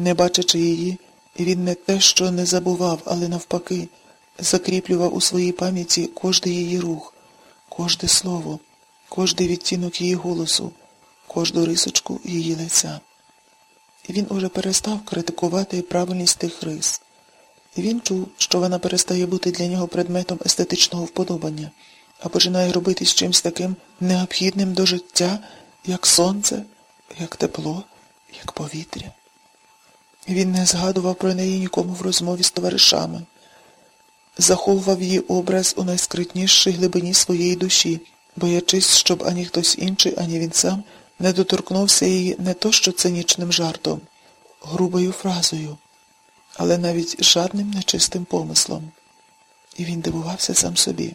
Не бачачи її, він не те, що не забував, але навпаки, закріплював у своїй пам'яті кожний її рух, кожне слово, кожний відтінок її голосу, кожну рисочку її лиця. Він уже перестав критикувати правильність тих рис. Він чув, що вона перестає бути для нього предметом естетичного вподобання, а починає робитись чимсь таким необхідним до життя, як сонце, як тепло, як повітря. Він не згадував про неї нікому в розмові з товаришами, заховував її образ у найскритнішій глибині своєї душі, боячись, щоб ані хтось інший, ані він сам не доторкнувся її не то що цинічним жартом, грубою фразою, але навіть жадним нечистим помислом. І він дивувався сам собі.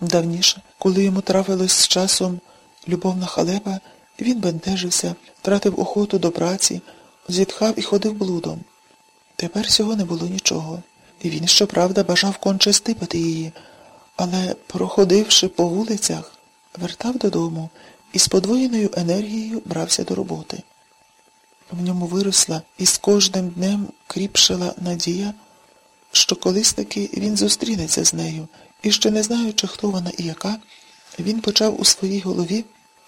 Давніше, коли йому трафилось з часом любовна халепа, він бентежився, тратив охоту до праці, зітхав і ходив блудом. Тепер цього не було нічого. І він, щоправда, бажав конче стипати її, але, проходивши по вулицях, вертав додому і з подвоєною енергією брався до роботи. В ньому виросла і з кожним днем кріпшила надія, що колись таки він зустрінеться з нею, і ще не знаючи, хто вона і яка, він почав у своїй голові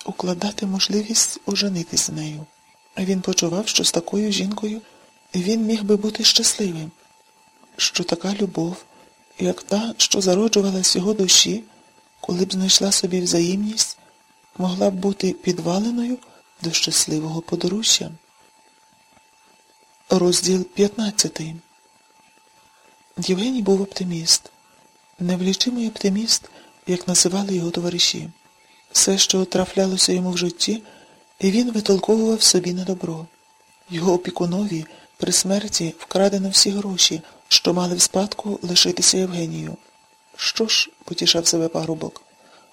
укладати можливість оженитись з нею. Він почував, що з такою жінкою він міг би бути щасливим, що така любов, як та, що зароджувалась його душі, коли б знайшла собі взаємність, могла б бути підваленою до щасливого подорожчя. Розділ 15 Євгеній був оптиміст, невлічимий оптиміст, як називали його товариші. Все, що трафлялося йому в житті, і він витолковував собі на добро. Його опікунові при смерті вкрадено всі гроші, що мали в спадку лишитися Євгенію. Що ж, потішав себе парубок,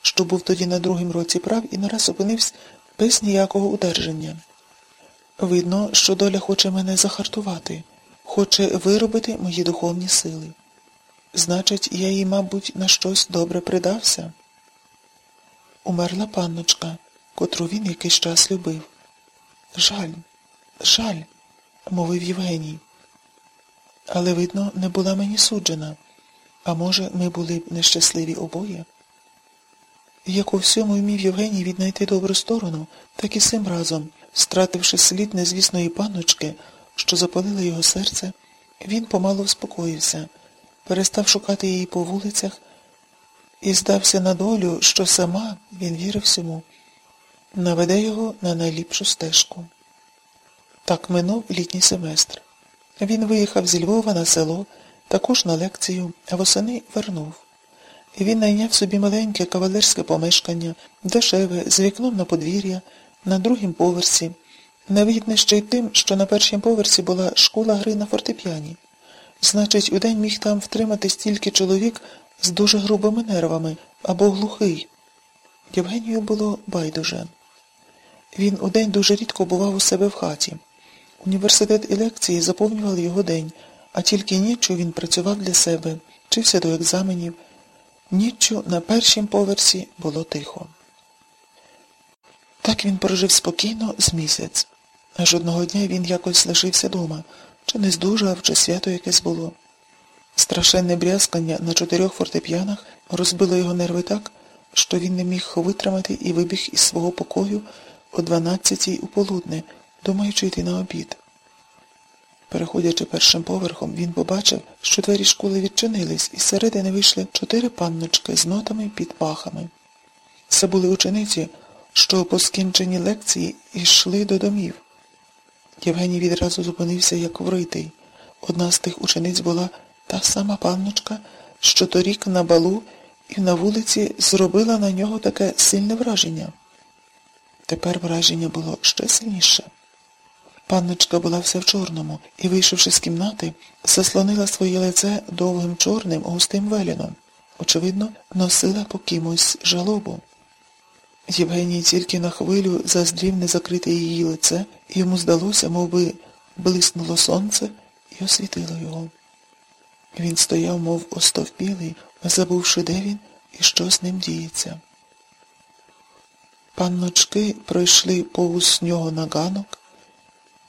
що був тоді на другому році прав і нараз опинився без ніякого удержання. Видно, що доля хоче мене захартувати, хоче виробити мої духовні сили. Значить, я їй, мабуть, на щось добре придався. Умерла панночка, котру він якийсь час любив. Жаль, жаль, мовив Євгеній. Але, видно, не була мені суджена. А може, ми були б нещасливі обоє? Як у всьому вмів Євгеній віднайти добру сторону, так і цим разом, стративши слід незвісної панночки, що запалила його серце, він помалу вспокоївся, перестав шукати її по вулицях і здався на долю, що сама, він вірив всьому, наведе його на найліпшу стежку. Так минув літній семестр. Він виїхав зі Львова на село, також на лекцію, а восени вернув. Він найняв собі маленьке кавалерське помешкання, дешеве, з вікном на подвір'я, на другім поверсі, навіть ще й тим, що на першому поверсі була школа гри на фортепіані. Значить, удень міг там втримати стільки чоловік з дуже грубими нервами або глухий. Євгенію було байдуже. Він удень дуже рідко бував у себе в хаті. Університет і лекції заповнювали його день, а тільки ніччю він працював для себе, вчився до екзаменів. Ніччю на першім поверсі було тихо. Так він прожив спокійно з місяць. Аж одного дня він якось лишився дома, чи не здужав, чи свято якесь було. Страшенне брязкання на чотирьох фортепіанах розбило його нерви так, що він не міг витримати і вибіг із свого покою о дванадцятій у полудне, думаючи йти на обід. Переходячи першим поверхом, він побачив, що двері школи відчинились, і зсередини вийшли чотири панночки з нотами під пахами. Це були учениці, що по скінченні лекції йшли до домів. Євгеній відразу зупинився, як вритий. Одна з тих учениць була та сама панночка, що торік на балу і на вулиці зробила на нього таке сильне враження. Тепер враження було ще сильніше. Панночка була вся в чорному і, вийшовши з кімнати, заслонила своє лице довгим чорним густим веліном. Очевидно, носила по кимось жалобу. Євгеній тільки на хвилю заздрів незакрите її лице, йому здалося, мов би, блиснуло сонце і освітило його. Він стояв, мов остовпілий, забувши, де він і що з ним діється. Панночки пройшли повз нього на ганок,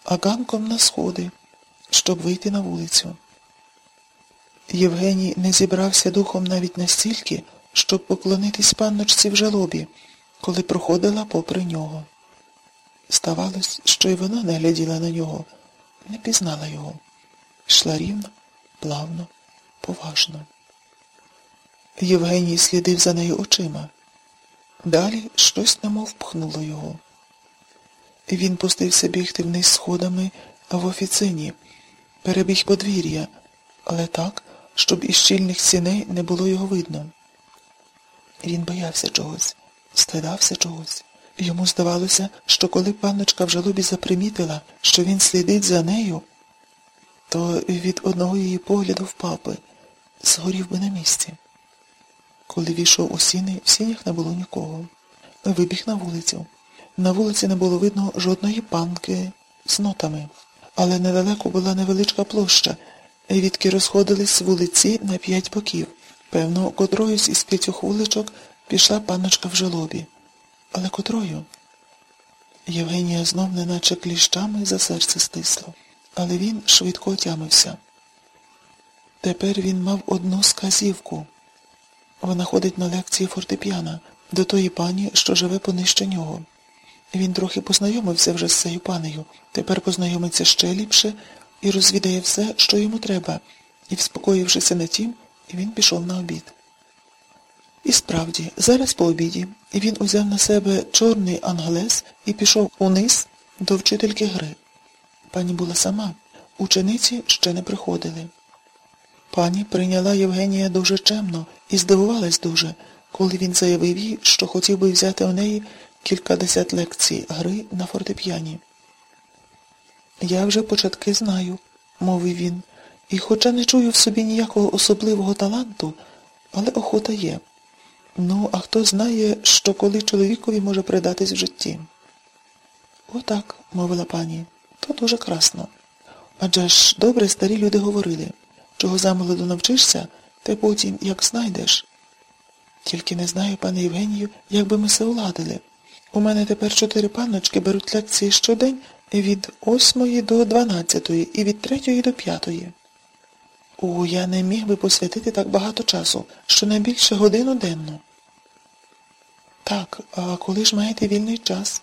а ганком на сходи, щоб вийти на вулицю. Євгеній не зібрався духом навіть настільки, щоб поклонитись панночці в жалобі, коли проходила попри нього. Ставалось, що й вона не гляділа на нього, не пізнала його. Йшла рівно, плавно, поважно. Євгеній слідив за нею очима. Далі щось немов пхнуло його. Він пустився бігти вниз сходами в офіцині, перебіг подвір'я, але так, щоб із щільних сіней не було його видно. Він боявся чогось, стидався чогось. Йому здавалося, що коли панночка в жалобі запримітила, що він слідить за нею, то від одного її погляду впав би, згорів би на місці. Коли війшов у сіни, в сінях не було нікого. Вибіг на вулицю. На вулиці не було видно жодної панки з нотами. Але недалеко була невеличка площа, відки розходились вулиці на п'ять боків. Певно, котроюсь із п'ятьох вуличок пішла панночка в жалобі. Але котрою? Євгенія знов неначе кліщами за серце стисло. Але він швидко отямився. Тепер він мав одну сказівку. Вона ходить на лекції фортепіано до тої пані, що живе понижче нього. Він трохи познайомився вже з цією панею, тепер познайомиться ще ліпше і розвідає все, що йому треба, і, вспокоївшися на тім, він пішов на обід. І справді, зараз по обіді він узяв на себе чорний англес і пішов униз до вчительки гри. Пані була сама, учениці ще не приходили. Пані прийняла Євгенія дуже чемно і здивувалась дуже, коли він заявив їй, що хотів би взяти у неї кількадесят лекцій гри на фортепіані. Я вже початки знаю, мовив він, і хоча не чую в собі ніякого особливого таланту, але охота є. Ну, а хто знає, що коли чоловікові може придатись в житті? Отак, мовила пані, то дуже красно. Адже ж добре старі люди говорили, чого замолоду навчишся, те потім як знайдеш. Тільки не знаю, пане Євгенію, як би ми все уладили. У мене тепер чотири панночки беруть лекції щодень від восьмої до дванадцятої і від третьої до п'ятої. О, я не міг би посвятити так багато часу, що не більше годину денно. Так, а коли ж маєте вільний час?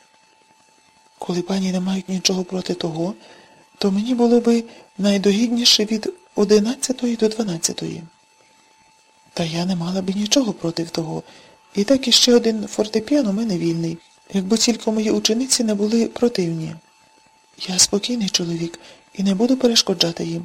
Коли пані не мають нічого проти того, то мені було би найдогідніше від одинадцятої до дванадцятої. Та я не мала би нічого проти того. І так іще один фортепіан у мене вільний, якби тільки мої учениці не були противні. Я спокійний чоловік і не буду перешкоджати їм.